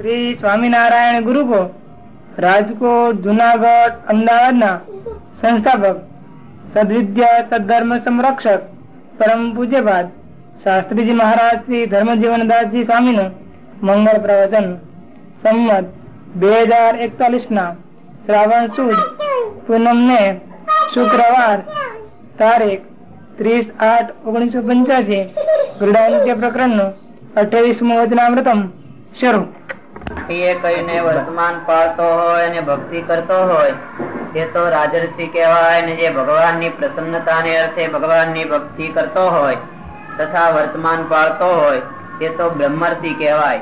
શ્રી સ્વામિનારાયણ ગુરુકો રાજકોટ, જુનાગઢ, અમદાવાદના સંસ્થાપક, સદવિદ્યા સદધર્મ સંરક્ષક, પરમ પૂજ્યપાદ શાસ્ત્રીજી મહારાજ શ્રી ધર્મજીવનદાસજી સ્વામીનું મંગળ પ્રવચન. સંમત બે હજાર એકતાલીસ ના શ્રાવણ સુદ પૂનમ ને શુક્રવાર તારીખ ત્રીસ આઠ ઓગણીસો પંચ્યાસી ગૃડાંત્ય પ્રકરણનું અઠાવીસમું વચનામૃતમ શરૂ. એ કહીને વર્તમાન પાળતો હોય અને ભક્તિ કરતો હોય તે તો રાજર્ષિ કહેવાય ને જે ભગવાનની પ્રસન્નતાને અર્થે ભગવાનની ભક્તિ કરતો હોય તથા વર્તમાન પાળતો હોય તે તો બ્રહ્મર્ષિ કહેવાય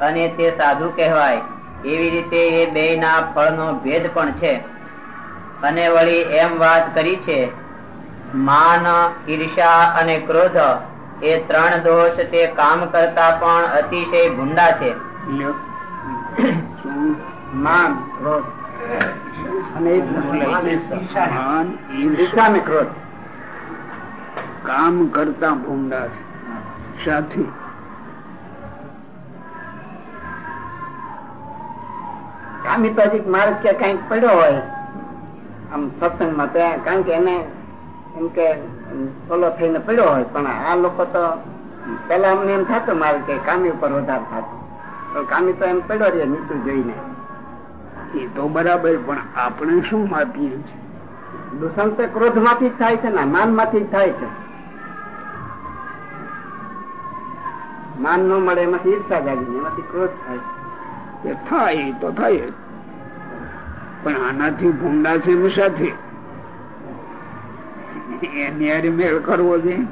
અને તે સાધુ કહેવાય. એવી રીતે એ બે ના ફળનો ભેદ પણ છે. અને વળી એમ વાત કરી છે, માન ઈર્ષા અને ક્રોધ એ ત્રણ દોષ તે કામ કરતા પણ અતિશય ભૂંડા છે. માન ક્રોધ. અને ઈર્ષા. ને ક્રોધ. કામ કરતા ભૂંડા છે. સાથી. કામી તો હજી કે કંઈક પડ્યો હોય આમ સત્સંગમાં ત્યાં કારણ કે એને એમ કે સોલો થઈને પડ્યો હોય પણ આ લોકો તો પેલા અમને એમ થતું મારે કે કામી ઉપર વધારે થતું. કામી તો એમ પડ્યો રે નીચું જઈને. એ તો બરાબર, પણ આપણે શું માપીએ? છીએ દુષણ તો ક્રોધમાંથી જ થાય છે ને માનમાંથી જ થાય છે. માન ન મળે, એમાંથી ઈર્ષા જાગી, એમાંથી ક્રોધ થાય. એ થાય તો થાય. પણ આનાથી ભૂંડા છે સાથે? એની મેળ કરવો જોઈએ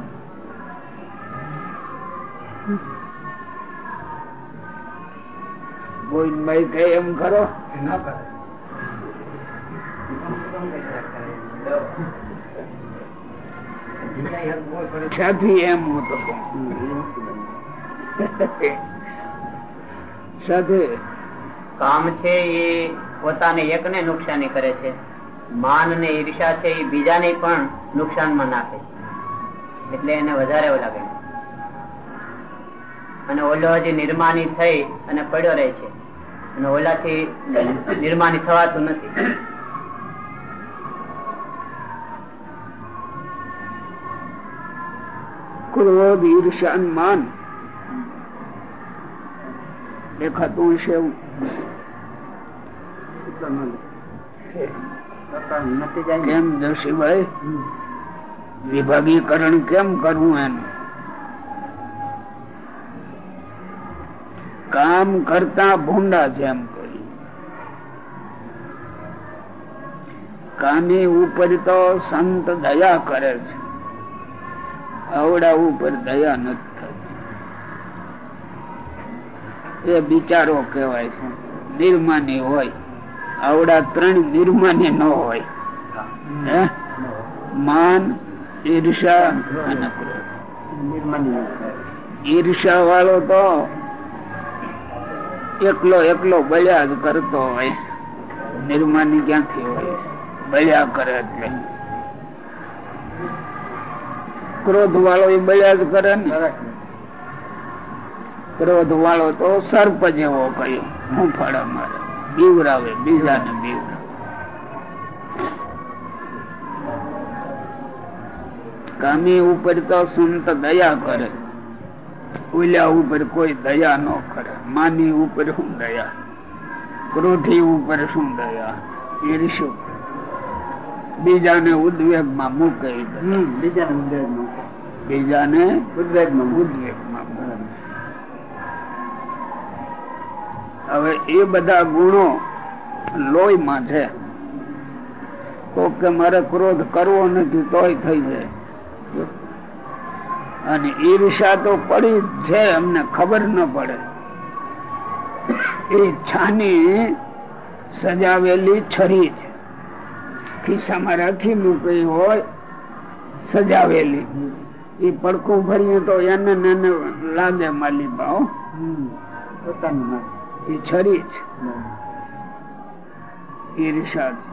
ગોવિંદભાઈ કહે એમ કરો. સાથી એમ હતો. સાથે કામ છે એ પોતાને એકને નુકસાની કરે છે. માન ને ઈર્ષા છે એ બીજાને પણ નુકસાનમાં નાખે છે. એટલે એને વધારે લાગે અને ઓલો હજી નિર્માની થઈ અને પડ્યો રહે છે. અને ઓલાથી નિર્માણ થવાતું નથી. ક્રોધ ઈર્ષાન માન દેખાતું હશે એવું. કેમ જશીભાઈ વિભાગીકરણ કેમ કરવું એનું? કામ કરતા ભૂંડા જેમ એમ કામી ઉપર તો સંત દયા કરે છે. આવડા ઉપર દયા નથી થતી. એ બિચારો કહેવાય છે નિર્માની હોય. આવડા ત્રણ નિર્માની ન હોય. માન ઈર્ષા અને ક્રોધ. ઈર્ષા વાળો તો એકલો એકલો બળ્યા જ કરતો હોય. નિર્માની ક્યાંથી હોય? બળ્યા કરે એટલે. ક્રોધ વાળો એ બળ્યા જ કરે ને. ક્રોધ વાળો તો સર્પ જેવો કયો હું ફાળા મારે બીવરાવે બીજાને બીવરાવે કામી ઉપર તો સંત દયા કરે. ઉલ્યા ઉપર કોઈ દયા ન કરે. માની ઉપર શું દયા? ક્રોધી ઉપર શું દયા? ઈર્ષુ બીજાને ઉદ્વેગમાં મૂકે બીજાને ઉદ્વેગ બીજાને ઉદ્વેગ ઉદ્વેગમાં હવે એ બધા ગુણો લોહી માં છે. તો કે મારે ક્રોધ કરવો નથી તોય થઈ જાય. અને ઈર્ષા તો પડી જ છે અમને ખબર ન પડે. એ છાની સજાવેલી છરી છે. ખિસ્સામાં રાખી મૂકી હોય સજાવેલી. એ પડખું ભરીએ તો એને એને લાગે માલી ભાવ પોતાની એ છરી છે. ઈર્ષા છે.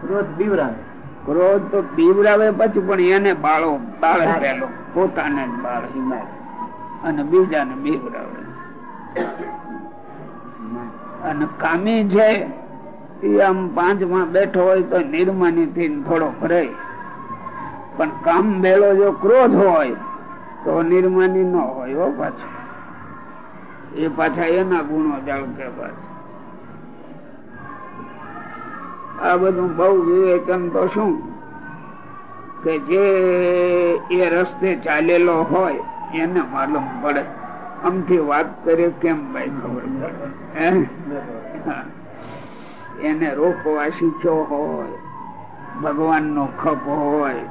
ક્રોધ બીવરાવે ક્રોધ તો બીવરાવે પછી પણ એને બાળો બાળે પેલો પોતાને જ હિમાય અને બીજાને બીવરાવે અને કામી છે એ આમ પાંચમાં બેઠો હોય તો નિર્માની થી થોડો ફરે પણ કામ બેલો જો ક્રોધ હોય તો નિર્માની ન હોય હો પાછો. એ પાછા એના ગુણો જાળકે પાછા. આ બધું બહુ વિવેચન તો શું? કે જે એ રસ્તે ચાલેલો હોય, એને માલુમ પડે. આમથી વાત કરે કેમ ભાઈ ખબર પડે? એને રોકવા શીખ્યો હોય ભગવાન નો ખપ હોય,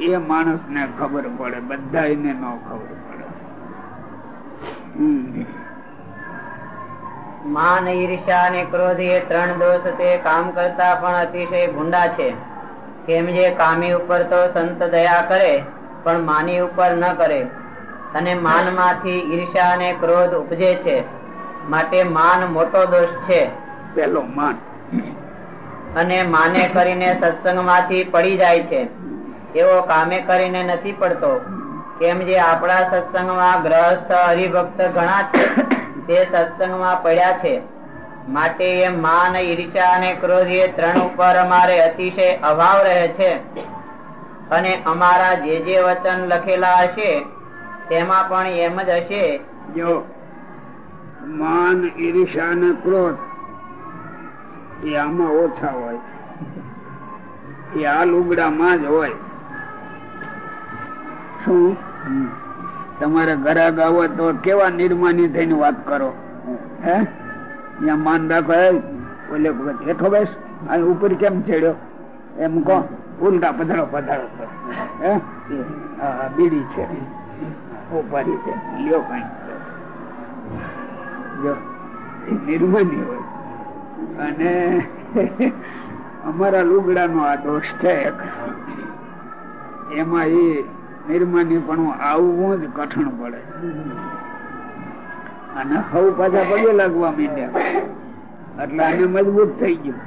એ માણસ ને ખબર પડે બધા ન ખબર પડે. માન ઈર્ષા અને ક્રોધ એ ત્રણ દોષ તે કામ કરતા પણ અતિશય ભૂંડા છે. કેમ જે કામી ઉપર તો સંત દયા કરે પણ માની ઉપર ન કરે. અને માનમાંથી ઈર્ષા અને ક્રોધ ઉપજે છે. માટે માન મોટો દોષ છે. પેલો માન. અને માને કરીને સત્સંગમાંથી પડી જાય છે. એવો કામે કરીને નથી પડતો. કેમ જે આપણા સત્સંગમાં ગ્રહસ્થ હરિભક્ત ઘણા છે તે સત્સંગમાં પડ્યા છે. માટે એ માન ઈર્ષા અને ક્રોધ એ ત્રણ ઉપર અમારે અતિશય અભાવ રહે છે. અને અમારા જે જે વચન લખેલા હશે તેમાં પણ એમ જ હશે. જો માન ઈર્ષા અને ક્રોધ એ આમાં ઓછા હોય એ આ લુગડામાં જ હોય. શું? તમારે ઘરે ગાવો તો કેવા નિર્માની થઈને વાત કરો? હે? ત્યાં માન રાખો ઓલે હેઠો બેસ. અને ઉપર કેમ ચડ્યો? એમ કહો, ઉલટા પધારો પધારો. હે? બીડી છે. ઉપાડી છે. લ્યો કઈ. જો નિર્માની હોય. અને અમારા લુગડા નો આ દોષ છે એમાં એ નિર્માની પણ આવવું જ કઠણ પડે. અને હવ પાછા પગે લાગવા માંડ્યા. એટલે આને મજબૂત થઈ ગયું.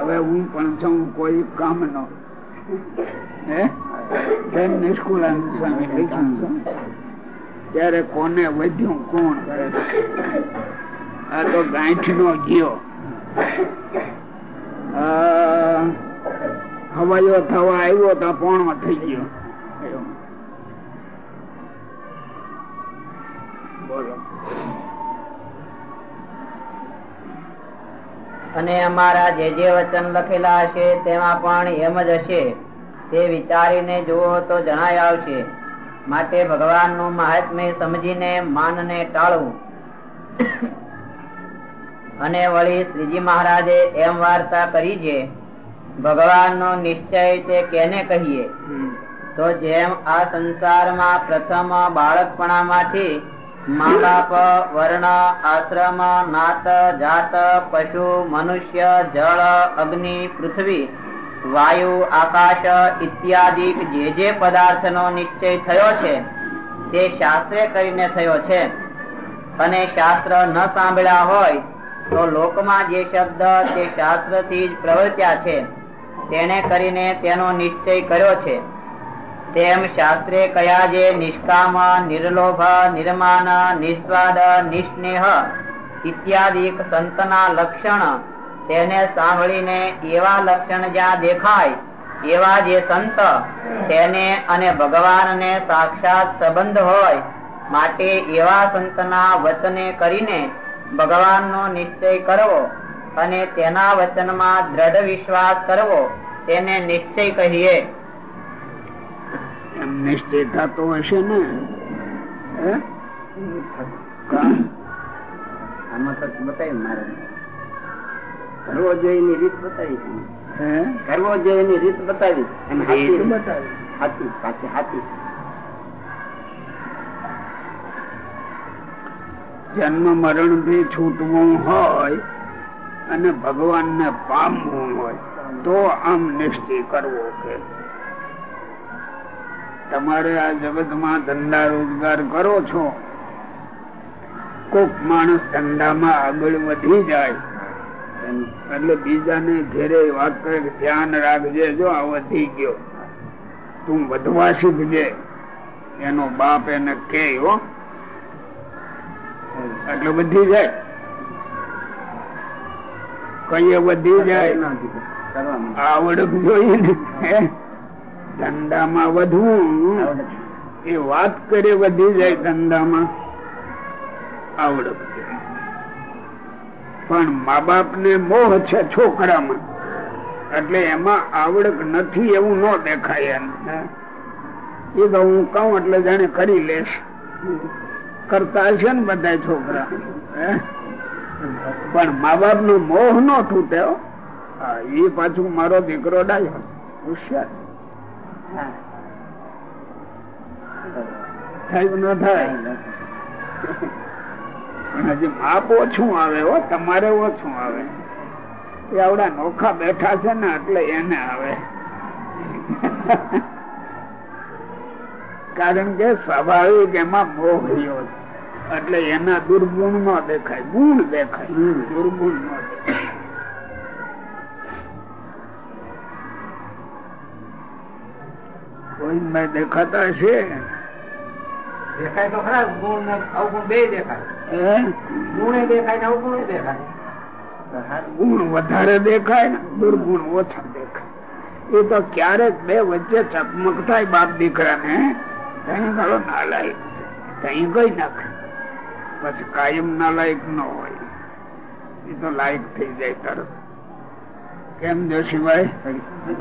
હવે હું પણ છું, કોઈ કામ નો. નિષ્કુલાનંદ સ્વામી લખ્યું ત્યારે કોને વધ્યું, કોણ કરે આ તો ગાંઠ નો ગયો હવાયો થવા આવ્યો તો પોણો થઈ ગયો. અને અમારા જે જે વચન લખેલા હશે તેમાં પણ એમ જ હશે. તે વિચારીને જુઓ તો જણાય આવશે. માટે ભગવાનનું મહાત્મ્ય સમજીને માનને ટાળવું. અને વળી શ્રીજી મહારાજે એમ વાર્તા કરી છે. ભગવાન નો નિશ્ચય તે કેને કહીએ? તો જેમ આ સંસારમાં પ્રથમ બાળકપણામાંથી મા બાપ વર્ણ આશ્રમ નાત જાત પશુ મનુષ્ય જળ અગ્નિ પૃથ્વી વાયુ આકાશ ઇત્યાદિ જે જે પદાર્થનો નિશ્ચય થયો છે તે શાસ્ત્રે કરીને થયો છે. અને શાસ્ત્ર ન સાંભળ્યા હોય તો લોકમાં જે શબ્દ તે શાસ્ત્રથી જ પ્રવર્ત્યા છે. તેને કરીને તેનો નિશ્ચય કર્યો છે. તેમ શાસ્ત્રે કયા જે નિષ્કામ, નિર્લોભ, નિર્માન, નિસ્વાદ, નિસ્નેહ ઇત્યાદિ સંતના લક્ષણ તેને સાંભળીને એવા લક્ષણ જ્યાં દેખાય, એવા જે સંત તેને અને ભગવાનને સાક્ષાત સંબંધ હોય માટે એવા સંતના વચને કરીને ભગવાનનો નિશ્ચય કરવો અને તેના વચનમાં દ્રઢ વિશ્વાસ કરવો તેને નિશ્ચય કહીએ. નિશ્ચય થતો હશે ને? આમાં તો બતાવ્યું મારે. કરવો જોઈએ રીત બતાવી. કરવો જોઈએ એની રીત બતાવી. અને હાથી બતાવી. હાથી પાછી હાથી જન્મ મરણથી છૂટવું હોય અને ભગવાન ને પામવું હોય, તો આમ નિશ્ચય કરવો કે તમારે આ જગતમાં ધંધા રોજગાર કરો છો. કોક માણસ ધંધામાં આગળ વધી જાય. એટલે બીજાને ઘેરે વાત કરે ધ્યાન રાખજે, જો આ વધી ગયો, તું વધવા શીખજે. એનો બાપ એને કે એટલે વધી જાય. કઈ વધી જાય. આવડત જોઈ ધંધામાં વધવું એ વાત કરે વધી જાય ધંધામાં. આવડત પણ મા બાપ ને મોહ છે છોકરામાં. એટલે એમાં આવડત નથી એવું ન દેખાય એ તો હું કહું એટલે જાણે કરી લેશ. કરતા હશે ને બધા છોકરા. હે? પણ મા બાપ નો મોહ નો તૂટ્યો એ પાછું મારો દીકરો ડાયો. હોશિયાર. થયું ન થાય. હજી માપ ઓછું આવે હો, તમારે ઓછું આવે. એ આવડા નોખા બેઠા છે ને, એટલે એને આવે. કારણ કે સ્વાભાવિક એમાં મોહ રહ્યો છે. એટલે એના દુર્ગુણમાં દેખાય ગુણ દેખાય. દુર્ગુણ નો દેખાય. કોઈ મેં દેખાતા છે દેખાય તો ખરા ગુણ ને અવગુણ બે દેખાય? ગુણે દેખાય ને અવગુણ દેખાય. ગુણ વધારે દેખાય ને દુર્ગુણ ઓછા દેખાય. એ તો ક્યારેક બે વચ્ચે ચકમક થાય બાપ દીકરા ને કઈ ગાળો નાલાયક છે. કઈ ગઈ નાખે. પછી કાયમ નાલાયક ન હોય. એ તો લાયક થઈ જાય તરત. કેમ જોશીભાઈ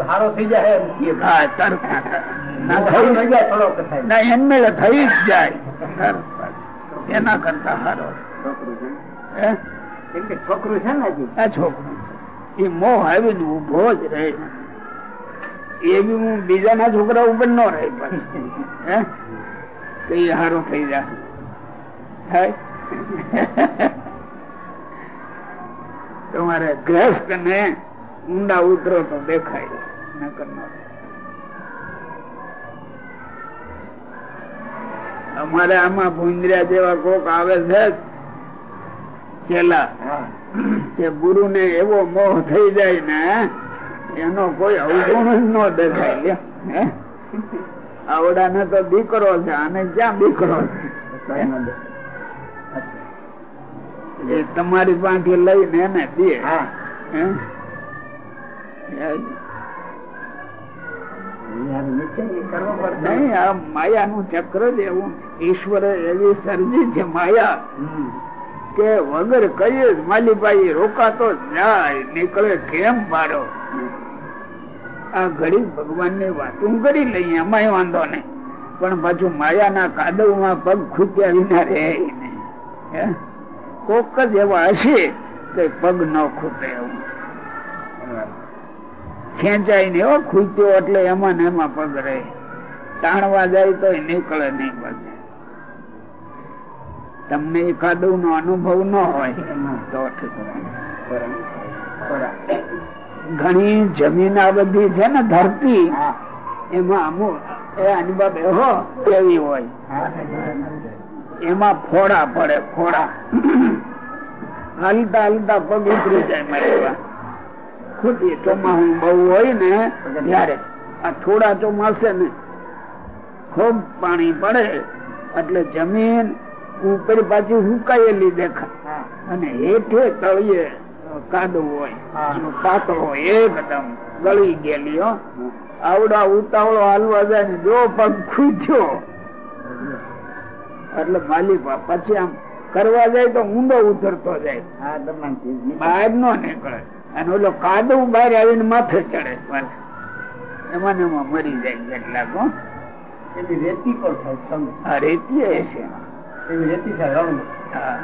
સારો થઈ જાય એમ કહીએ. હા તરત. ના થઈ જાય ના એમને થઈ જ જાય. એના કરતા હારો. છોકરું છે? ને આ છોકરો એ મોહ આવીને ઊભો જ રહે. એ બી હું બીજાના છોકરા ઉપર ન રહે પાછું. હે? તો એ હારો થઈ જાય. થાય? તમારે ગ્રસ્ત ને ઊંડા ઉતરો તો દેખાય. અમારે આમાં ભૂંદર્યા જેવા કોક આવે છે ચેલા. કે ગુરુ ને એવો મોહ થઈ જાય ને એનો કોઈ અવગુણ જ ન દેખાય હે? આવડા ને તો દીકરો છે અને ક્યાં દીકરો છે? એ તમારી પાસે લઈને એને દે. નહીં આ માયા નું ચક્ર જ એવું. ઈશ્વરે એવી સર્જી છે માયા કે વગર કહીએ જ માલીબાઈ રોકાતો જાય નીકળે કેમ મારો? આ ઘડી ભગવાનની હું કરી લઈએ એમાંય વાંધો નહીં. પણ પાછું માયાના કાદવમાં પગ ખૂટ્યા વિના રહે નહીં. હે? કોક જ એવા હશે કે પગ ન ખૂટે એવું. ખેંચાય ને એવો ખૂટ્યો એટલે એમાં ને એમાં પગ રહે. તાણવા જાય તો નીકળે નહીં પછી તમને એકાદું નો અનુભવ ન હોય તો ઘણી જમીન આ બધી છે ને ધરતી એમાં અમુક એ અનુભવ એવો એવી હોય. એમાં ફોડા પડે ફોડા. હાલતા હાલતા પગ ઉતરી જાય મારે ખુદી ચોમાસું બહુ હોય ને ત્યારે. આ થોડા ચોમાસે ને ખૂબ પાણી પડે એટલે જમીન ઉપર પાછી હુકાયેલી દેખાય. અને હેઠે તળીએ કાદવ હોય પાતળો હોય એકદમ ગળી ગયેલી હો. આવડા ઉતાવળો હાલવા જાય ને જો પગ ખૂટ્યો એટલે માલી પછી આમ કરવા જાય તો ઊંડો ઉતરતો જાય. બહાર નો નીકળે. અને ઓલો કાદવ બહાર આવીને માથે ચડે. એમાં એમાં મરી જાય કેટલાક. રેતી પણ થાય રેતી એ છે. રેતી થાય રણમાં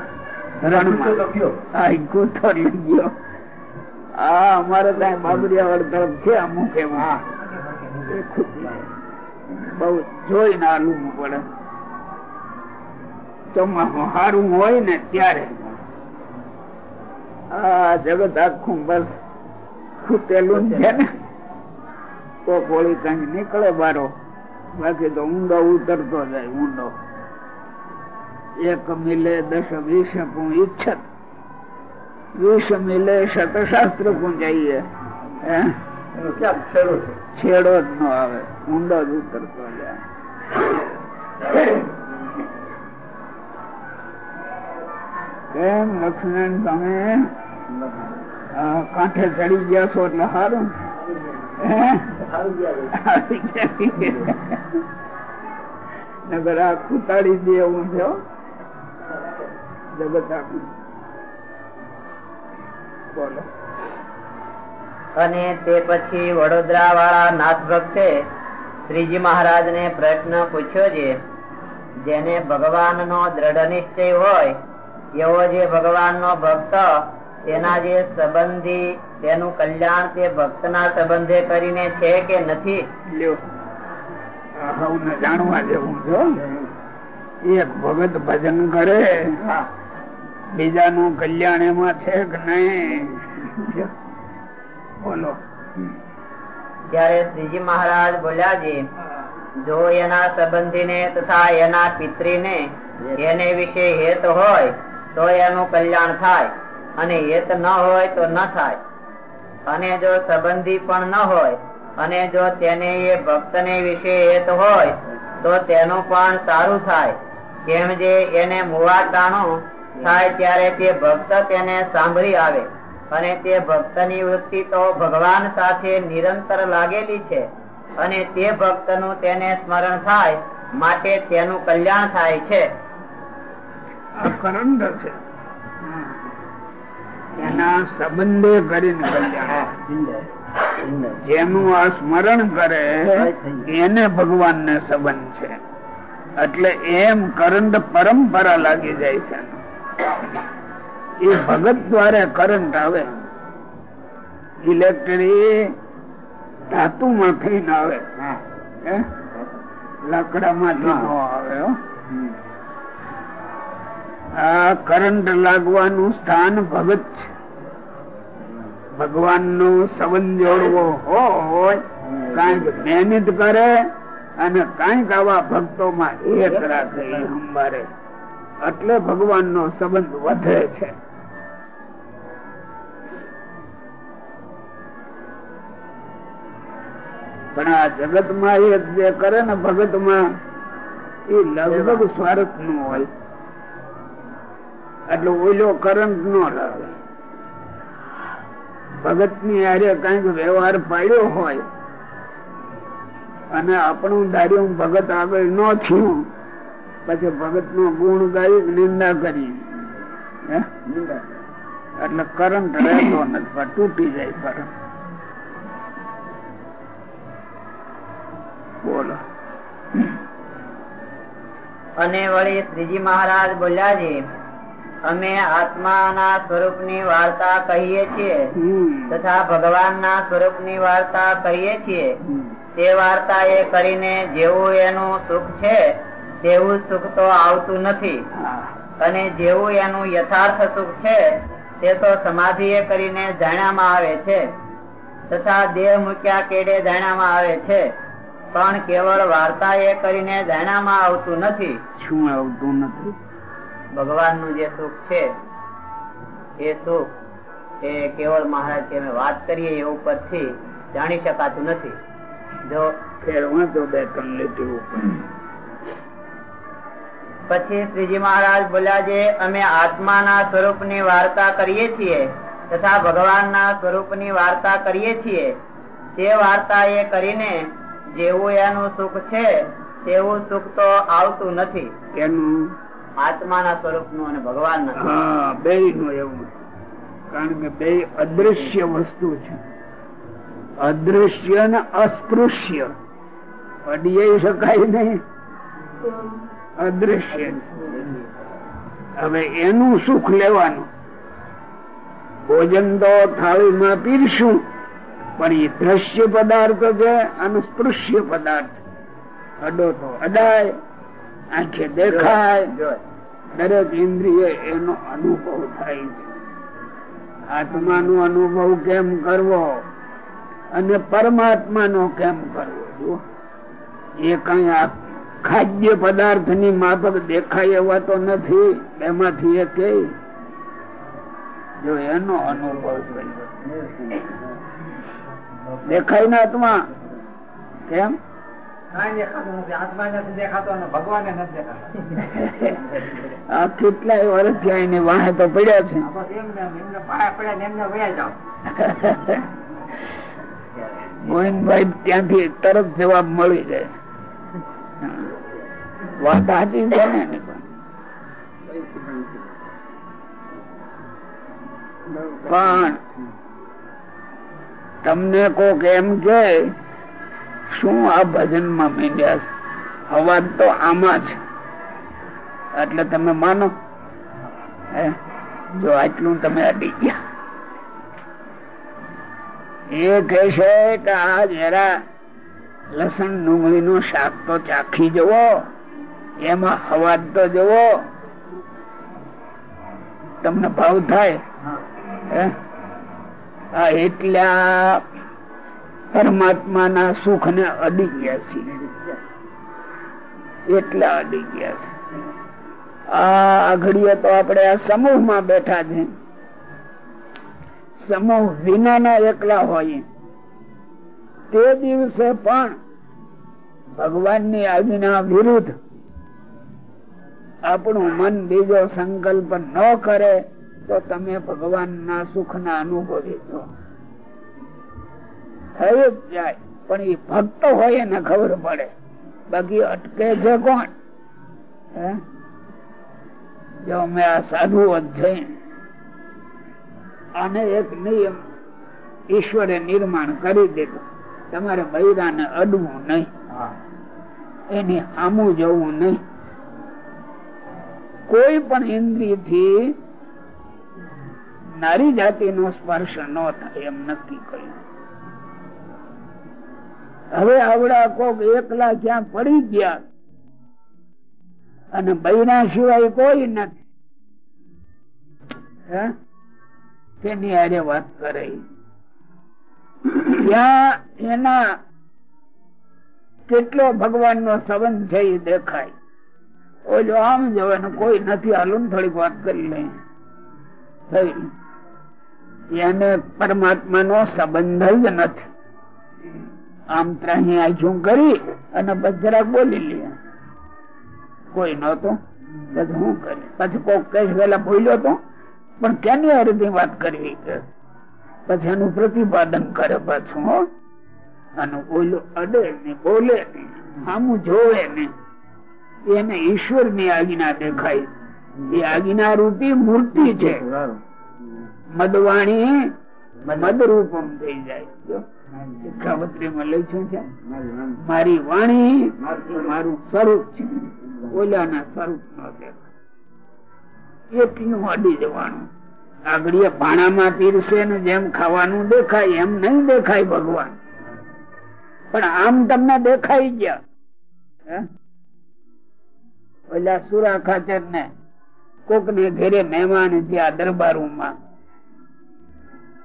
હા. અમારે ત્યાં બાબરિયાવાડ તરફ છે અમુક એમાં બહુ જોઈને હાલવું પડે. ચોમાસું સારું હોય ને ત્યારે આ જગત આખું બસ ખૂટેલું છે ને. તો વળી કઈ નીકળે બારો. બાકી તો ઊંડો ઉતરતો જાય ઊંડો. એક મિલે દસ વીસ હું ઈચ્છત. વીસ મિલે શતશાસ્ત્ર જઈએ. હે? છેડો છેડો જ ન આવે ઊંડો જ ઉતરતો જાય. કેમ લક્ષ્મણ તમે? કાંઠે ચડી ગયા છો એટલે સારું નગર આ કુતાડી દે એવું છે જગત આખું. બોલો. અને તે પછી વડોદરા વાળા નાથ ભક્તે શ્રીજી મહારાજ ને પ્રશ્ન પૂછ્યો છે જેને ભગવાન નો દ્રઢ નિશ્ચય હોય એવો જે ભગવાન નો ભક્ત તેના જે સંબંધી તેનું કલ્યાણ તે ભક્ત ના સંબંધે કરીને છે કે નથી? જાણવા જેવું જો એક ભગત ભજન કરે. બીજાનું કલ્યાણ એમાં છે કે નહીં? બોલો. ત્યારે શ્રીજી મહારાજ બોલ્યા છે જો એના સંબંધીને તથા એના પિતરીને એને વિશે હેત હોય તો એનું કલ્યાણ થાય અને હેત ન હોય તો ન થાય. અને જો સંબંધી પણ ન હોય અને જો તેને એ ભક્તને વિશે હેત હોય તો તેનું પણ સારું થાય. કેમ જે એને મુવાટાણું થાય ત્યારે તે ભક્ત તેને સાંભળી આવે અને તે ભક્તની વૃત્તિ તો ભગવાન સાથે નિરંતર લાગેલી છે અને તે ભક્તનું તેને સ્મરણ થાય માટે તેનું કલ્યાણ થાય છે. આ છે. એના સંબંધે કરીને કલ્યાણ. જેનું આ સ્મરણ કરે, એને ભગવાન ને સંબંધ છે. એટલે એમ કરંટ પરંપરા લાગી જાય છે. એ ભગત દ્વારા કરંટ આવે. ઇલેક્ટ્રિક ધાતુ માં થઈને આવે લાકડા માંથી આવે. આ કરંટ લાગવાનું સ્થાન ભગત છે. ભગવાન નો સંબંધ જોડવો હોય, કંઈક મહેનત કરે અને કંઈક આવા ભક્તો માં એક રાખે હંભારે એટલે ભગવાન નો સંબંધ વધે છે. પણ આ જગતમાં એક જે કરે ને ભગતમાં એ લગભગ સ્વાર્થનું હોય. એટલે ઓઈલો કરંટ નો લાગે ભગતની હારે કંઈક વ્યવહાર પાડ્યો હોય અને આપણું દારૂ ભગત આગળ ન થયું, પછી ભગત નો ગુણ ગાઈ નિંદા કરી. એટલે કરંટ રહેતો નથી તૂટી જાય કરંટ. બોલો. અને વળી શ્રીજી મહારાજ બોલ્યા છે અમે આત્માના સ્વરૂપની વાર્તા કહીએ છીએ. તથા ભગવાનના સ્વરૂપની વાર્તા કહીએ છીએ. તે વાર્તા એ કરીને જેવું એનું સુખ છે તેવું સુખ તો આવતું નથી. અને જેવું એનું યથાર્થ સુખ છે તે તો સમાધિ એ કરીને જાણ્યામાં આવે છે. તથા દેહ મૂક્યા કેડે જાણ્યામાં આવે છે. પણ કેવળ વાર્તા એ કરીને જાણ્યામાં આવતું નથી. શું આવતું નથી? ભગવાનનું જે સુખ છે એ સુખ એ કેવળ મહારાજ કે અમે વાત કરીએ એ ઉપરથી જાણી શકાતું નથી. જો વાંચો બે ત્રણ લીટી પછી શ્રીજી મહારાજ બોલ્યા છે અમે આત્માના સ્વરૂપની વાર્તા કરીએ છીએ તથા ભગવાનના સ્વરૂપની વાર્તા કરીએ છીએ તે વાર્તા એ કરીને જેવું એનું સુખ છે તેવું સુખ તો આવતું નથી. એનું આત્માના સ્વરૂપનું અને ભગવાન ના બે નું એવું કારણ કે બે અદ્રશ્ય વસ્તુ છે. અદ્રશ્ય ને અસ્પૃશ્ય. અડીએ શકાય નહીં. અદ્રશ્ય હવે એનું સુખ લેવાનું. ભોજન તો થાળીમાં પીરશું પણ એ દ્રશ્ય પદાર્થ છે અને સ્પૃશ્ય પદાર્થ. અડો તો અડાય આંખે દેખાય. દરેક ઇન્દ્રિય એનો અનુભવ થાય છે. આત્માનો અનુભવ કેમ કરવો અને પરમાત્મા નો કેમ કરવો? જો એ કઈ ખાદ્ય પદાર્થની માફક દેખાય એવા તો નથી. એમાંથી એ કે, જો એનો અનુભવ દેખાય ને આત્મા? કેમ? કેટલાય વર્ષ થયા એની વાહે તો પડ્યા છે. ગોવિંદભાઈ ત્યાંથી તરત જવાબ મળી જાય. વાત સાચી છે ને પણ. પણ તમને કોક એમ કે શું આ ભજનમાં મીંડ્યા અવાજ તો આમાં છે એટલે તમે માનો. હે? જો આટલું તમે અડી ગયા. એ કહે છે કે આ જરા લસણ ડુંગળી નું શાક તો ચાખી જવો. એમાં અવાજ તો જવો. તમને ભાવ થાય? આ એટલા પરમાત્મા ના સુખ ને અડી ગયા છીએ. એટલા અડી ગયા છે આ આઘડીએ તો આપણે આ સમૂહમાં બેઠા છે. સમૂહ વિનાના એકલા હોય તે દિવસે પણ ભગવાનની આજ્ઞા વિરુદ્ધ આપણું મન બીજો સંકલ્પ ન કરે તો તમે ભગવાનના સુખ ના અનુભવી છો. થઈ જ જાય. પણ એ ભક્ત હોય એને ખબર પડે. બાકી અટકે છે કોણ? જો અમે આ સાધુ છે આને એક નિયમ ઈશ્વરે નિર્માણ કરી દીધું. તમારે બૈરાને અડવું નહીં. એની સામું જવું નહીં. કોઈ પણ ઇન્દ્રિયથી નારી જાતિ નો સ્પર્શ ન થાય એમ નક્કી કર્યું. હવે આવડા કોક એકલા ક્યાં પડી ગયા? અને બૈના સિવાય કોઈ નથી. તેની આરે વાત કરે. એના કેટલો ભગવાન નો સંબંધ છે એ દેખાય. ઓલો આમ જવાનું કોઈ નથી હાલું થોડીક વાત કરી લે. એને પરમાત્મા નો સંબંધ જ નથી. આમ ત્રાહી આખું કરી અને જરાક બોલી લે. કોઈ નતો પછી હું કરી. પછી કોક કઈ ગયેલા બોલ્યો તો. પણ કેની અરધી વાત કરવી? કે પછી એનું પ્રતિપાદન કરે પાછું હો. અને બોલ્યો અડે ને બોલે ને સામું જોવે ને એને ઈશ્વરની આજ્ઞા દેખાય. એ આજ્ઞા રૂપી મૂર્તિ છે. મદવાણી મદરૂપમ થઈ જાય. શિક્ષાપત્રી માં લખ્યું છે મારી વાણી. મારું સ્વરૂપ. છે. ઓલાના સ્વરૂપ નો એટલું અડી જવાનું. આગળીએ ભાણામાં પીરસે ને જેમ ખાવાનું દેખાય એમ નહીં દેખાય ભગવાન. પણ આમ તમને દેખાઈ ગયા. ઓલા સુરા ખાચર ને કોક ને ઘેરે મહેમાન થયા દરબારોમાં.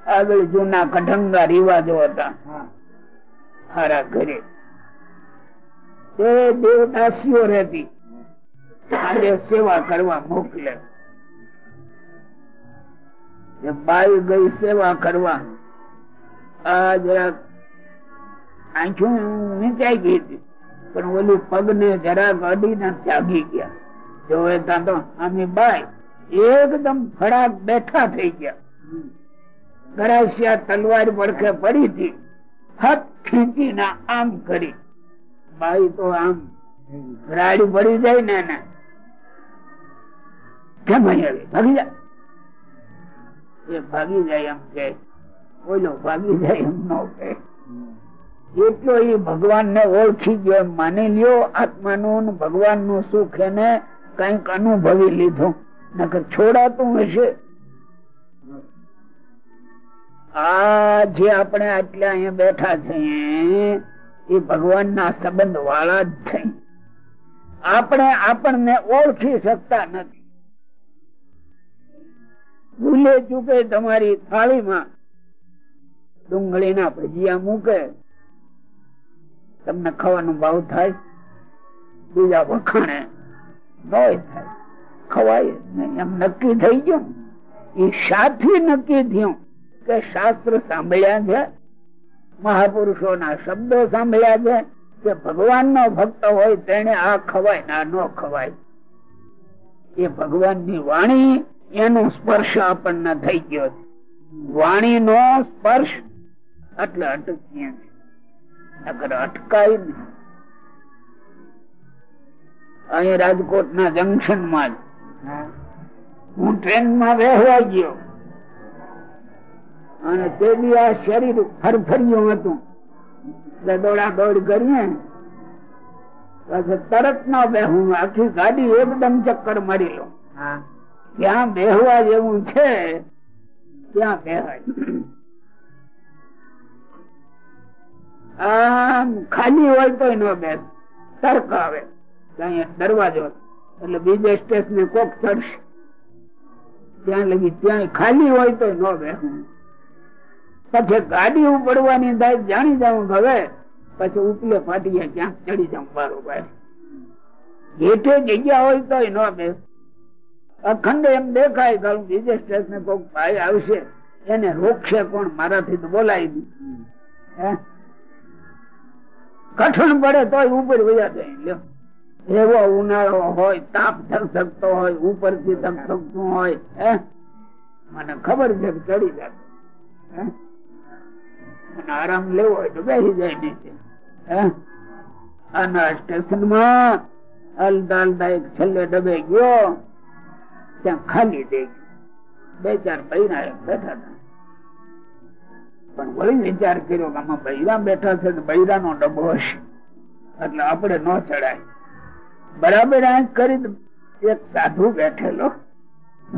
આગળ જૂના કઢંગા રિવાજો હતા. હારા ઘરે. તે દેવદાસીઓ રહેતી. આજે સેવા કરવા મોકલે. બાઈ ગઈ સેવા કરવા. આ જરાક આંખો નીચાઈ ગઈ હતી. પણ ઓલી પગ ને જરાક અડીને ત્યાગી ગયા. જોવે ત્યાં તો આમી બાઈ એકદમ ફળાક બેઠા થઈ ગયા. ગરાસિયા તલવાર પડખે પડી હતી. હાથ ખેંચીને આમ કરી. બાઈ તો આમ રાડી પડી જાય ને એને કેમ ભાગી જા. એ ભાગી જાય એમ કે ઓલો ભાગી જાય એમ નો કે. એટલો એ ભગવાન ને ઓળખી ગયો માની લ્યો, આત્માનું ભગવાનનું સુખ એને કંઈક અનુભવી લીધું. નકર છોડાતું હશે. આ જે આપણે આટલા અહીંયા બેઠા છીએ, એ ભગવાન ના સંબંધ વાળા જ છે. આપણે આપણને ઓળખી શકતા નથી. ભૂલે ચૂકે તમારી થાળીમાં ડુંગળી ના ભજીયા મૂકે, તમને ખાવાનો ભાવ થાય, બીજા વખાણે થાય. ખવાય એમ નક્કી થઈ ગયું. એ સાથી નક્કી થયું. કે શાસ્ત્ર સાંભળ્યા છે? મહાપુરુષો શબ્દો સાંભળ્યા છે કે ભગવાન નો ભક્ત હોય તેને આ ખવાય ના ન ખવાય. એ ભગવાનની વાણી એનો સ્પર્શ આપણને થઈ ગયો છે. વાણી નો સ્પર્શ એટલે અટકીએ અગર અટકાય ને, અહીં રાજકોટ ના જંકશનમાં હું ટ્રેનમાં બેહવા ગયો. અને તે બી આ શરીર ફરફર્યું હતું. દોડા દોડ કરીએ તરત ના બેહું આખી ગાડી એકદમ ચક્કર મારી લો. ત્યાં બેહવા જેવું છે ત્યાં બેહાય. આમ ખાલી હોય તો ન બેસ. તર્ક આવે. દરવાજો એટલે બીજે સ્ટેશને કોક ચડશે. ત્યાં લગી ત્યાં ખાલી હોય તો ન બેસું પછી ગાડી ઉપડવાની જાણી જાઉં હવે પછી ઉપલે ફાટીએ ક્યાંક ચડી જાઉં બારોબાર જેઠે જગ્યા હોય તો ન બેસ અખંડ એમ દેખાય કે બીજે સ્ટેશન કોઈક ભાઈ આવશે, એને રોકશે કોણ મારાથી તો બોલાય નહીં. કઠણ પડે તો ઉપર વયા જાય. લ્યો. એવો ઉનાળો હોય, તાપ ધકધકતો હોય, ઉપરથી ધકધકતું હોય મને ખબર છે ચડી જાય. આરામ લેવો હોય તો બેસી જાય નીચે. અને સ્ટેશનમાં હલતા હલતા એક છેલ્લે ડબે ગયો. ત્યાં ખાલી દે બે ચાર બૈરા બેઠા હતા. પણ વળી વિચાર કર્યો કે આમાં બૈરા બેઠા છે તો બૈરા નો ડબ્બો હશે. એટલે આપણે ન ચડાય. બરાબર આ કરી એક સાધુ બેઠેલો.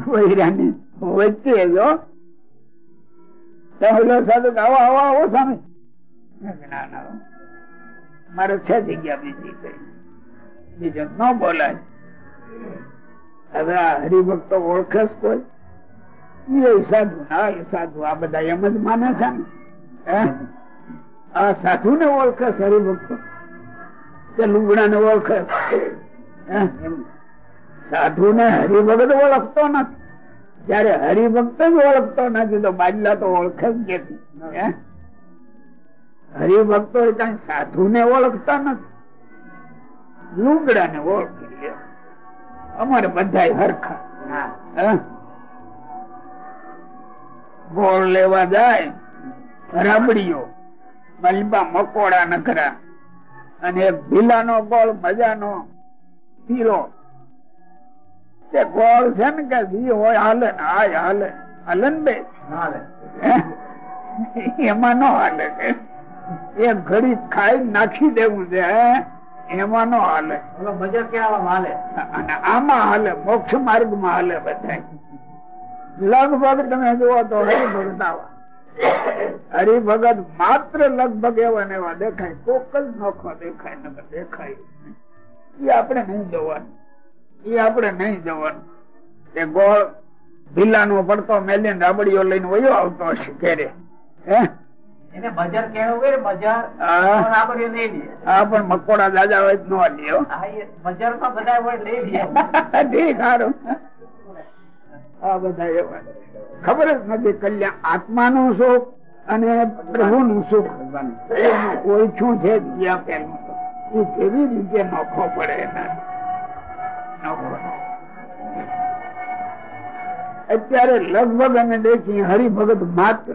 બૈરાની વચ્ચે ગયો. પહેલો સાધુ આવો આવો આવો ના મારે છે જગ્યા બીજી કઈ. બીજું ન બોલાય. હવે આ હરિભક્તો ઓળખે કોઈ? એ સાધુ ના એ સાધુ, આ બધા એમ જ માને છે ને. આ સાધુ ને ઓળખે હરિભક્તો? કે લુગડા ને ઓળખે સાધુ ને હરિભગત ઓળખતો નથી. જયારે હરિભક્ત જ ઓળખતો નથી તો બાજલા તો ઓળખે જ નથી. હરિભક્તો કઈ સાધુ ને ઓળખતા નથી. લુગડા ને ઓળખી અમારે બધા હરખા. ગોળ લેવા જાય રાબડીઓ મલબા મકોડા નખરા અને એક ભીલાનો ગોળ મજાનો પીરો તે ગોળ છે ને કે જી હોય હાલે ને આ હાલે. હાલે ને બે. એમાં નો હાલે કે. એક ઘડી ખાઈ નાખી દેવું છે એમાં નો હાલે. મજા ક્યાં હાલે? અને આમાં હાલે મોક્ષ માર્ગમાં હાલે બધા. લગભગ તમે જુઓ તો હરિભગત આવા. હરિભગત માત્ર લગભગ એવા ને એવા દેખાય. કોક જ નોખો દેખાય ને દેખાય. એ આપણે નહીં જવાનું? એ આપણે નહીં જવાનું. એ ગોળ ભીલા નો પડતો મેલીને રાબડીઓ લઈને વયો આવતો હશે ઘેરે. હે? પણ મકોડા દાદા હોય ન લ્યો. ખબર જ નથી કલ્યાણ આત્માનું સુખ અને પ્રભુનું સુખ. કોઈ ઓછું છે. એ કેવી રીતે નોખો પડે એના. અત્યારે લગભગ અમે દેખી હરિભગત માત્ર.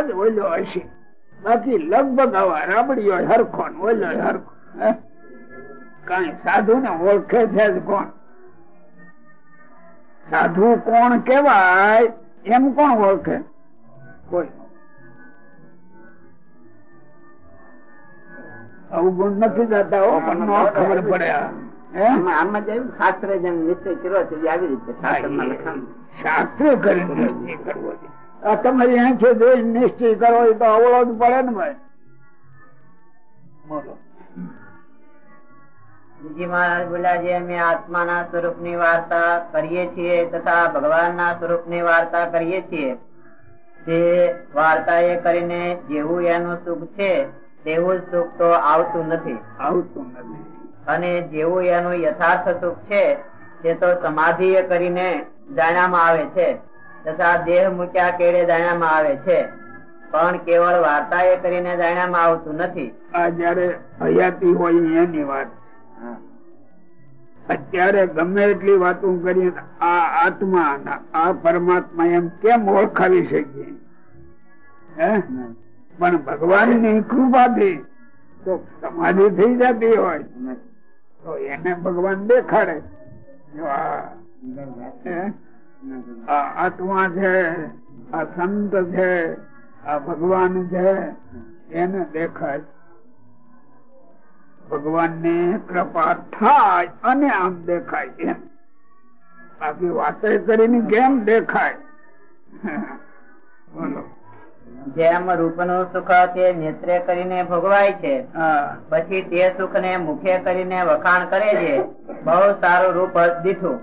જ ઓલો હશે. બાકી લગભગ આવા રાબડીઓ હરખો ઓલો હરખો કઈ સાધુ ને ઓળખે છે કોણ? સાધુ કોણ કેવાય એમ કોણ ઓળખે? કોઈ. અવગુણ નથી જતા ખબર પડે આ. હે? આમાં આમાં જેમ શાસ્ત્ર જેમ નિશ્ચય કર્યો છે આવી રીતે શાસ્ત્રમાં લખાણ. શાસ્ત્રે કરીને નિશ્ચય કરવો છે. તમારી આંખે જોઈ નિશ્ચય કરો એ તો અવળો જ પડે ને ભાઈ. બોલો. બીજી મહારાજ બોલ્યા છે અમે આત્માના સ્વરૂપની વાર્તા કરીએ છીએ તથા ભગવાનના સ્વરૂપની વાર્તા કરીએ છીએ. તે વાર્તા એ કરીને જેવું એનું સુખ છે તેવું જ સુખ તો આવતું નથી. આવતું નથી. અને જેવું એનું યથાર્થ સુખ છે તે તો સમાધિ કરીને જાણવામાં આવે છે તથા દેહ મૂક્યા કેળે જાણવામાં આવે છે. પણ કેવળ વાર્તા એ કરીને જાણવામાં આવતું નથી. આ જયારે હયાતી હોય એની વાત. અત્યારે ગમે એટલી વાતો કરીએ આ આત્મા આ પરમાત્મા એમ કેમ ઓળખાવી શકીએ? હે? પણ ભગવાનની કૃપાથી તો સમાધિ થઈ જતી હોય. તો એને ભગવાન દેખાડે. આ આત્મા છે, આ સંત છે, આ ભગવાન છે, એને દેખાય. ભગવાનની કૃપા થાય અને આમ દેખાય એમ. બાકી વાતે કરીને કેમ દેખાય? બોલો. જેમ રૂપનું સુખ તે નેત્રે કરીને ભોગવાય છે પછી તે સુખ ને મુખે કરીને વખાણ કરે છે. બહુ સારું રૂપ દીઠું.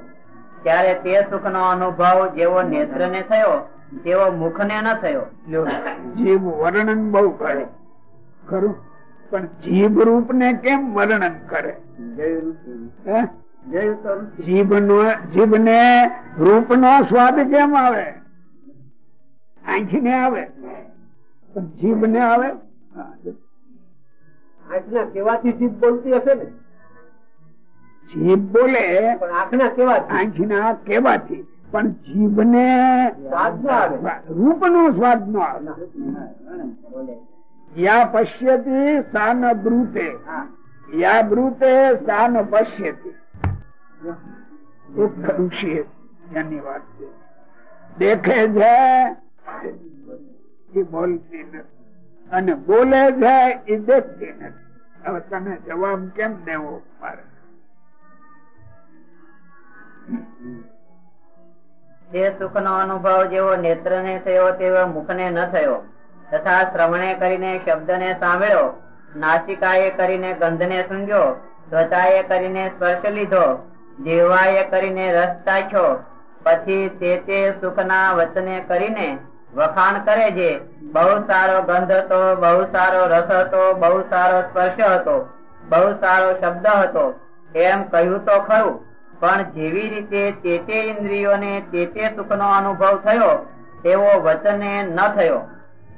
ત્યારે તે સુખ નો અનુભવ જેવો નેત્ર ને થયો તેવો મુખ ને ન થયો જીભ વર્ણન બહુ કરે. ખરું? પણ જીભ રૂપ ને કેમ વર્ણન કરે? જીભ નો જીભ ને રૂપ નો સ્વાદ કેમ આવે? આંખ ને આવે. પણ જીભ ને આવે? આંખના કેવાથી જીભ બોલતી હશે ને? જીભ બોલે પણ આંખના કેવાથી? કેવાથી. પણ જીભ ને રૂપ નો સ્વાદ નો આવે. યા પશ્યતી સાન બ્રુતે. યા બ્રુતે સાન પશ્યતી. દુઃખ ઋષિ એની વાત છે. દેખે છે એ અને બોલે છે એ દેખતી નથી. હવે તને જવાબ કેમ દેવો મારે? જે સુખ નો અનુભવ જેવો નેત્ર ને થયો તેવો મુખ ને ન થયો. તથા શ્રવણે કરીને શબ્દ ને સાંભળ્યો, નાસિકાએ કરીને ગંધ ને સૂંઘ્યો એ કરીને સ્પર્શ લીધો જીવાએ કરીને રસ ચાખ્યો. પછી તે તે સુખના વચને કરીને વખાણ કરે છે. બહુ સારો ગંધ હતો, બહુ સારો રસ હતો, બહુ સારો સ્પર્શ હતો, બહુ સારો શબ્દ હતો. એમ કહ્યું તો ખરું, પણ જેવી રીતે તે તે ઇન્દ્રિયોને તે તે સુખનો અનુભવ થયો, તેવો વચને ન થયો.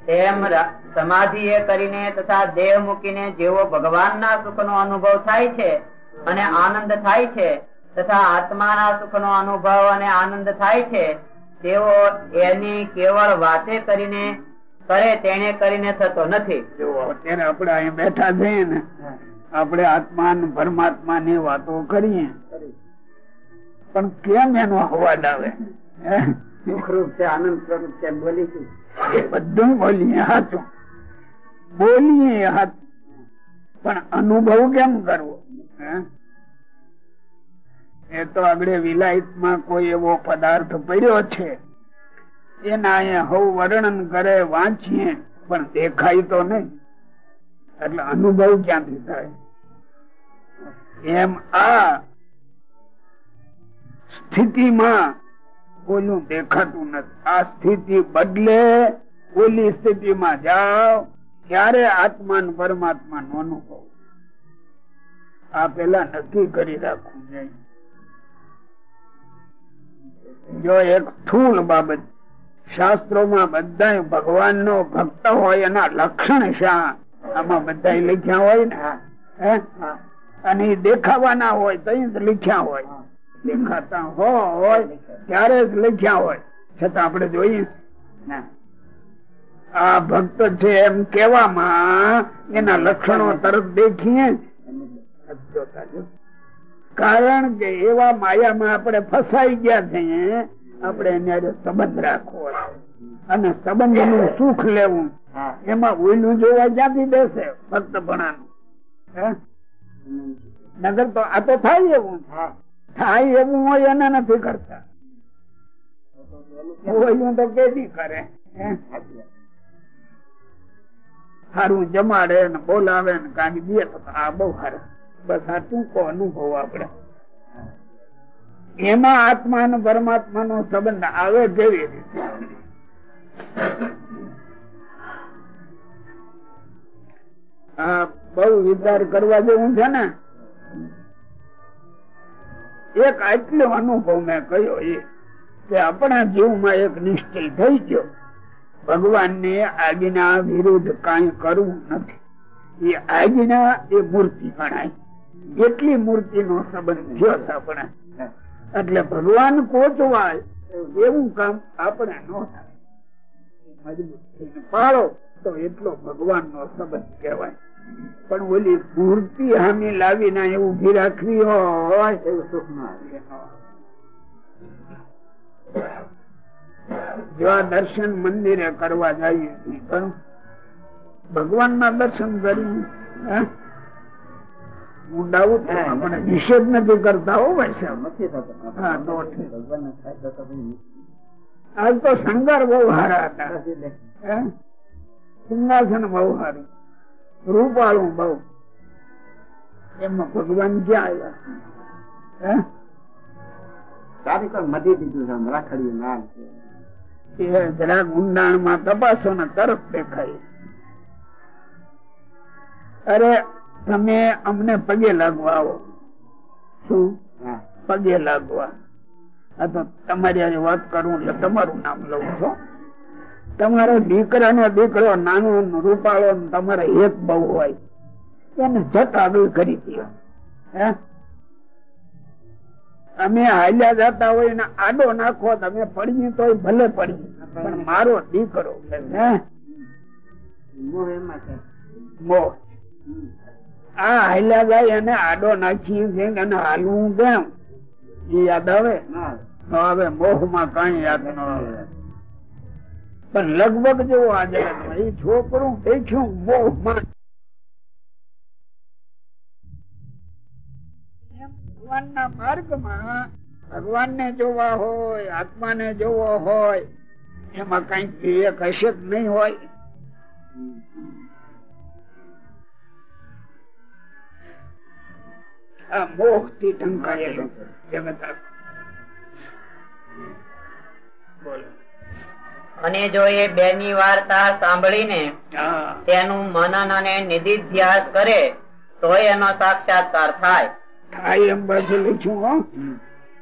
તેમ સમાધિ એ કરીને તથા દેહ મૂકીને જેવો ભગવાનના સુખનો અનુભવ થાય છે અને આનંદ થાય છે, તથા આત્માના સુખનો અનુભવ અને આનંદ થાય છે તેવો એની કેવળ વાતે કરીને કરે તેને કરીને થતો નથી. અત્યારે આપણે અહીં બેઠા છીએ ને આપણે આત્મા પરમાત્મા ની વાતો કરીએ. પણ કેમ એનો અવાજ આવે? હે? સુખરૂપ છે આનંદ સ્વરૂપ છે બોલી એ બધું બોલીએ હાચું બોલીએ હાચું પણ અનુભવ કેમ કરવો? એ તો આગળ વિલાયતમાં કોઈ એવો પદાર્થ પડ્યો છે. એના અહીંયા હવ વર્ણન કરે, વાંચીએ, પણ દેખાય તો નહીં. એટલે અનુભવ ક્યાંથી થાય? એમ આ સ્થિતિમાં ઓલું દેખાતું નથી. આ સ્થિતિ બદલે ઓલી સ્થિતિમાં જાઓ ત્યારે આત્મા પરમાત્મા નો અનુભવ? આ પેલા નક્કી કરી રાખવું જોઈએ. જો એક સ્થૂળ બાબત શાસ્ત્રોમાં બધા ભગવાન નો ભક્ત હોય એના લક્ષણ આમાં બધા લખ્યા હોય ને અને દેખાવાના હોય તો લખ્યા હોય. દેખાતા હોય ત્યારે જ લખ્યા હોય. છતાં આપણે જોઈએ આ ભક્ત છે એમ કેવામાં એના લક્ષણો તરફ દેખીએ. જોતા જો. કારણ કે એવા માયામાં આપણે ફસાઈ ગયા છે, આપણે એને સંબંધ રાખવો અને સંબંધનું સુખ લેવું, એમાં ઓઈલું જોવા જાતી દેશે ફક્ત ભણાનું નગર તો આ તો થાય એવું. થાય એવું હોય એને નથી કરતા. ઓઈલું તો કેદી કરે? સારું જમાડે ને બોલાવે ને કાંઈ દે તો આ બહુ સારું એમાં આત્મા અને પરમાત્મા નો સંબંધ આવે કેવી રીતે? આ બહુ વિચાર કરવા જેવું છે ને, એક આટલો અનુભવ મેં કહ્યો એ, કે આપણા જીવમાં એક નિશ્ચય થઈ ગયો. ભગવાન ને આજ્ઞા વિરુદ્ધ કઈ કરવું નથી. એ આજ્ઞા એ મૂર્તિ ગણાય. એટલી મૂર્તિ નો સંબંધ આપણે. એટલે ભગવાન કોચવાય એવું કામ આપણે ન મજબૂત તો એટલો ભગવાન નો સંબંધ કહેવાય. પણ ઓલી મૂર્તિ હામી લાવીને એવું ઊભી રાખવી હોય એવું સુખ ના જો દર્શન મંદિરે કરવા જઈએ ભગવાન ના દર્શન કરી ઊંડાવું આપણે નિષેધ નથી કરતા હો આજ તો શંકર બહુ હારા હતા? સિંહાસન બહુ સારું રૂપાળું બહુ. એમાં ભગવાન ક્યાં આવ્યા? હે? તારી કોઈ મધી દીધું છે? રાખડ્યું એ જરાક ઊંડાણમાં તપાસો ને તરફ દેખાય. અરે તમે અમને પગે લાગવા આવો. શું? હા. પગે લાગવા. આ તો તમારી આજે વાત કરું એટલે તમારું નામ લઉં છો. તમારો દીકરાનો દીકરો નાનો રૂપાળો ને તમારે એક બહુ હોય. એને જત આગળ કરી દો હે? અમે હાલ્યા જતા હોય ને આડો નાખો તમે પડીએ તોય ભલે પડીએ પણ મારો દીકરો મોહ આ હાલ્યા જાય અને આડો નાખીએ છે અને હાલવું કેમ? એ યાદ આવે? ના હવે મોહમાં કઈ યાદ ન આવે. પણ લગભગ જેવો આ જગત એ છોકરું દેખ્યું મોહમાં ભગવાનના માર્ગમાં ભગવાનને જોવા હોય આત્માને જોવો હોય એમાં કંઈક વિવેક હશે નહીં હોય. આ મોહથી ઢંકાયેલું જગત અને જો એ બે ની વાર્તા સાંભળીને તેનું મનન અને નિધિધ્યાસ કરે તો એનો સાક્ષાત્કાર થાય. થાય એમ બાજુ લખ્યું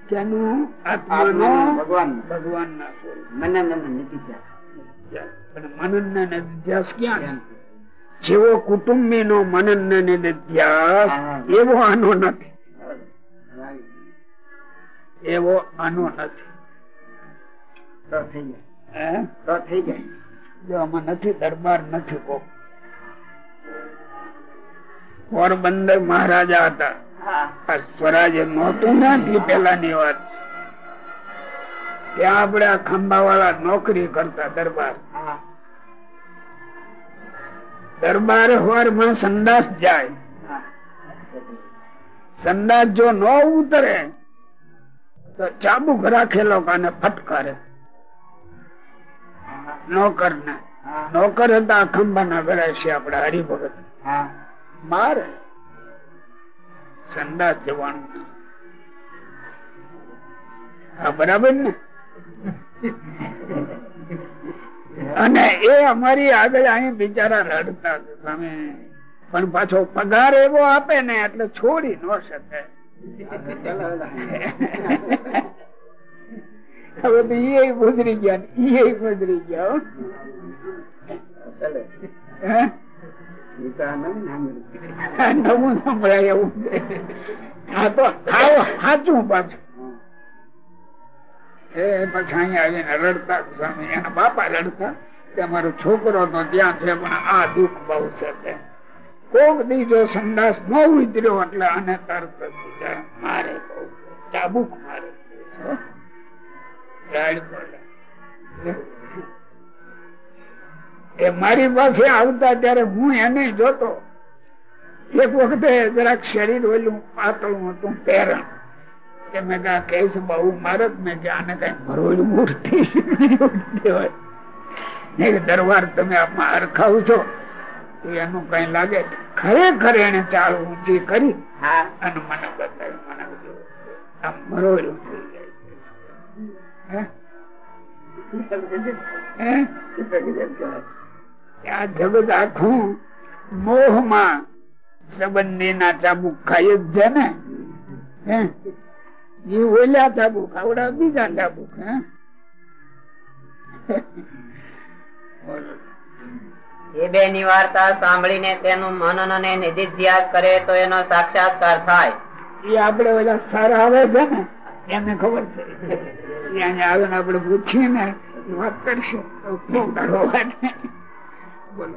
તેનું આત્માનો ભગવાન. ભગવાન ના મનન અને નિધિ ધ્યાસ મનન ને નિધ્યાસ ક્યાં? છે જેવો કુટુંબી નો મનન ને નિધ્યાસ એવો આનો નથી. એવો આનો નથી. થઈ જાય. જો આમાં નથી દરબાર નથી પોરબંદર મહારાજા હતા. આ સ્વરાજ નહોતું ને તે પેલાની વાત. છે. ત્યાં આપણે આ ખંભા વાળા નોકરી કરતા દરબાર. દરબાર હોર પણ સંદાસ જાય. સંદાસ જો ન ઉતરે, તો ચાબુક રાખેલો કાને ફટકારે. નોકર ને. નોકર હતા ખંભા ના ભરાય છે આપડે હરિભગત. મારે સંદાસ જવાનું આ બરાબર ને? અને એ અમારી આગળ અહીં બિચારા રડતા તમે પણ પાછો પગાર એવો આપે ને એટલે છોડી ન શકે. હવે તો એ ગુજરી ગયા એ ગુજરી ગયા નવું સંભળાય એવું. આ તો સાચું પાછું. એ પછી અહીંયા આવીને રડતા સ્વામી એના બાપા રડતા. કે અમારો છોકરો તો ત્યાં છે, પણ આ દુઃખ બહુ છે કોક દી જો સંદાસ ન ઉતર્યો એટલે આને તરત મારે ચાબુક મારે. એ મારી પાસે આવતા ત્યારે હું એને જોતો. એક વખતે જરાક શરીર ઓલું પાતળું હતું, પહેરણ. કે મેં કા કેસ બહુ મારત મેં કે આને કઈ ભરોડું મૂર્તિ હોય દરબાર તમે આમાં અરખાવ છો તો એનું કઈ લાગે ખરેખર એને ચાલ ઊંચી કરી હા. અને મને બતાવ્યું મને આમ ભરોડું થઈ જાય? આ જગત આખું મોહમાં સંબંધી ના ચાબુક ખાઈ જ છે ને? હે? એ ઓલ્યા ચાબુક આવડા બીજા હે? એ બે ની વાર્તા સાંભળીને તેનું મનન અને નિધિધ્યાસ કરે તો એનો સાક્ષાત્કાર થાય. એ આપડે બધા સર આવે છે ને એને ખબર છે. એને આવે ને આપડે પૂછીએ ને વાત કરશું.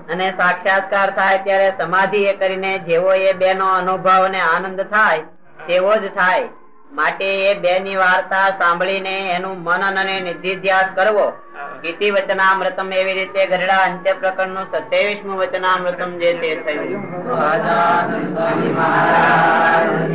અને સાક્ષાત્કાર થાય ત્યારે સમાધિ એ કરીને જેવો એ બે નો અનુભવ અને આનંદ થાય તેવો જ થાય. માટે એ બે ની વાર્તા સાંભળીને એનું મનન અને નિધિધ્યાસ કરવો. ગીતિ વચનામૃતમ એવી રીતે ગરડા અંત્ય પ્રકરણનું સત્યાવીસમું વચનામૃતમ જે તે થયું. મહારાજ